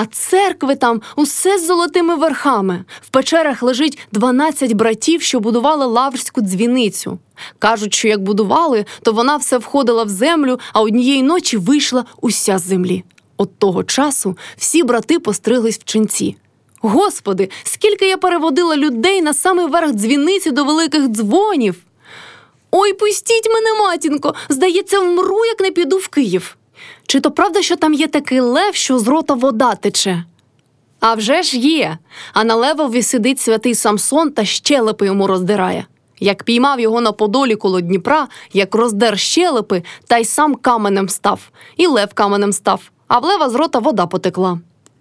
А церкви там усе з золотими верхами. В печерах лежить 12 братів, що будували лаврську дзвіницю. Кажуть, що як будували, то вона все входила в землю, а однієї ночі вийшла уся з землі. От того часу всі брати постриглись в ченці. Господи, скільки я переводила людей на самий верх дзвіниці до великих дзвонів. Ой, пустіть мене, матінко, здається, вмру, як не піду в Київ. Чи то правда, що там є такий лев, що з рота вода тече? А вже ж є. А на левові сидить святий Самсон та щелепи йому роздирає. Як піймав його на подолі коло Дніпра, як роздер щелепи, та й сам каменем став, і лев каменем став, а в лева з рота вода потекла.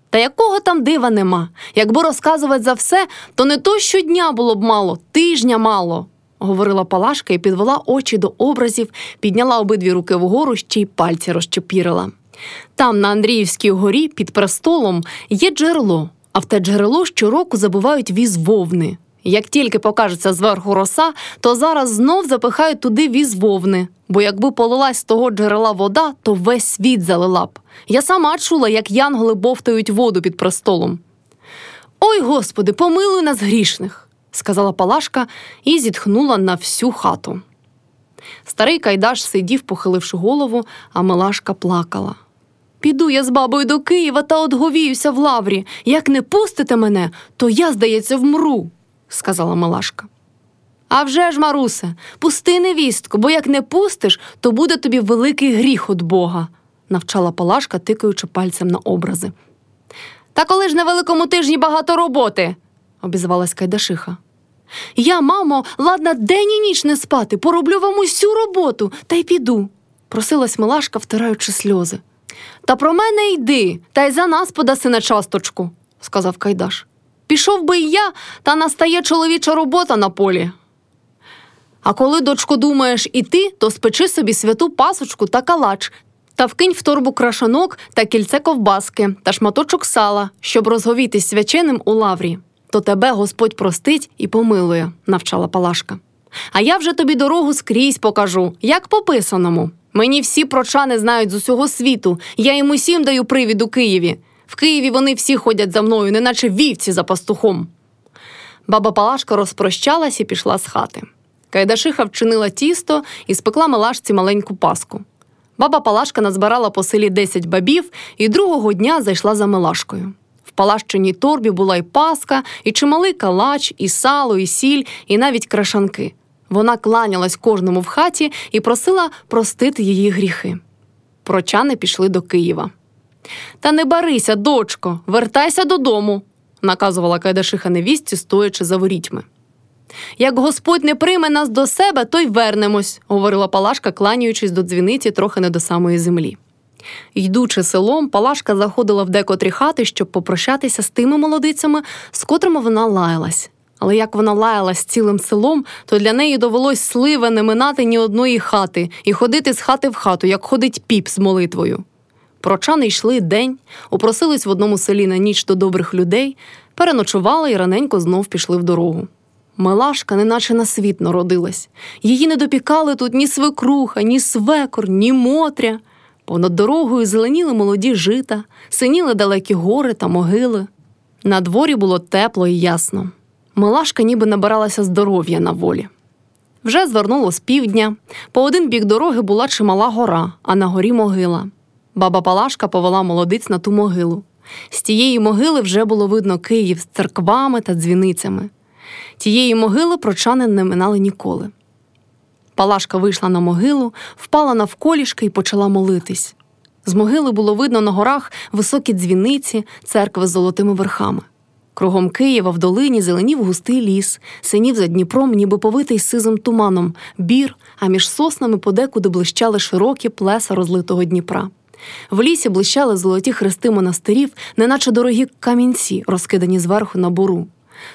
Та якого там дива нема? Якби розказувати за все, то не то щодня було б мало, тижня мало, говорила Палашка і підвела очі до образів, підняла обидві руки вгору, ще й пальці розчепірила. Там, на Андріївській горі, під престолом, є джерело, а в те джерело щороку забувають віз вовни. Як тільки покажеться зверху роса, то зараз знов запихають туди віз вовни, бо якби полилась з того джерела вода, то весь світ залила б. Я сама чула, як янголи бовтають воду під престолом. Ой, Господи, помилуй нас грішних, сказала Палашка і зітхнула на всю хату. Старий Кайдаш сидів, похиливши голову, а Милашка плакала. Піду я з бабою до Києва та одговіюся в лаврі. Як не пустите мене, то я, здається, вмру, сказала Милашка. «А вже ж, Марусе, пусти невістку, бо як не пустиш, то буде тобі великий гріх від Бога, навчала Палашка, тикаючи пальцем на образи. Та коли ж на великому тижні багато роботи, обізвалась Кайдашиха. Я, мамо, ладна день і ніч не спати, пороблю вам усю роботу та й піду, просилась Милашка, втираючи сльози. Та про мене йди, та й за нас подаси на часточку, сказав Кайдаш. Пішов би й я, та настає чоловіча робота на полі. А коли, дочко, думаєш іти, то спечи собі святу пасочку та калач, та вкинь в торбу крашанок та кільце ковбаски та шматочок сала, щоб розговітись свяченим у лаврі. То тебе Господь простить і помилує, навчала Палашка. А я вже тобі дорогу скрізь покажу, як по писаному. Мені всі прочани знають з усього світу, я їм усім даю привід у Києві. В Києві вони всі ходять за мною, неначе вівці за пастухом. Баба Палашка розпрощалась і пішла з хати. Кайдашиха вчинила тісто і спекла Милашці маленьку паску. Баба Палашка назбирала по селі 10 бабів і другого дня зайшла за Милашкою. Палащеній торбі була й паска, і чималий калач, і сало, і сіль, і навіть крашанки. Вона кланялась кожному в хаті і просила простити її гріхи. Прочани пішли до Києва. Та не барися, дочко, вертайся додому, наказувала Кайдашиха невістці, стоячи за ворітьми. Як Господь не прийме нас до себе, то й вернемось, говорила Палашка, кланяючись до дзвіниці трохи не до самої землі. Йдучи селом, Палашка заходила в декотрі хати, щоб попрощатися з тими молодицями, з котрими вона лаялась. Але як вона лаялась цілим селом, то для неї довелось сливе не минати ні одної хати і ходити з хати в хату, як ходить піп з молитвою. Прочани йшли день, упросились в одному селі на ніч до добрих людей, переночували і раненько знов пішли в дорогу. Милашка, неначе на світ народилась. Її не допікали тут ні свекруха, ні свекор, ні мотря. Понад дорогою зеленіли молоді жита, синіли далекі гори та могили. На дворі було тепло і ясно. Милашка ніби набиралася здоров'я на волі. Вже звернуло з півдня. По один бік дороги була чимала гора, а на горі могила. Баба Палашка повела молодиць на ту могилу. З тієї могили вже було видно Київ з церквами та дзвіницями. Тієї могили прочани не минали ніколи. Палашка вийшла на могилу, впала навколішки і почала молитись. З могили було видно на горах високі дзвіниці, церкви з золотими верхами. Кругом Києва в долині зеленів густий ліс, синів за Дніпром, ніби повитий сизим туманом, бір, а між соснами подекуди блищали широкі плеса розлитого Дніпра. В лісі блищали золоті хрести монастирів, неначе дорогі камінці, розкидані зверху на бору.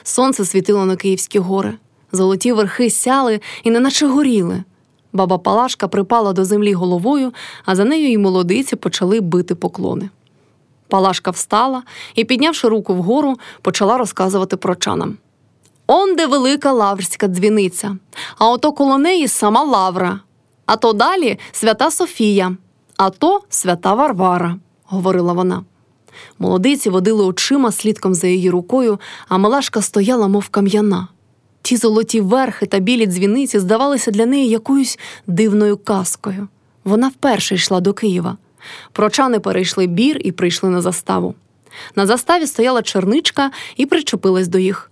Сонце світило на Київські гори, золоті верхи сяли і неначе горіли. Баба Палашка припала до землі головою, а за нею й молодиці почали бити поклони. Палашка встала і, піднявши руку вгору, почала розказувати прочанам. Он де велика лаврська дзвіниця, а ото коло неї сама Лавра, а то далі свята Софія, а то свята Варвара, говорила вона. Молодиці водили очима слідком за її рукою, а Малашка стояла, мов кам'яна. Ті золоті верхи та білі дзвіниці здавалися для неї якоюсь дивною казкою. Вона вперше йшла до Києва. Прочани перейшли бір і прийшли на заставу. На заставі стояла черничка і причепилась до їх.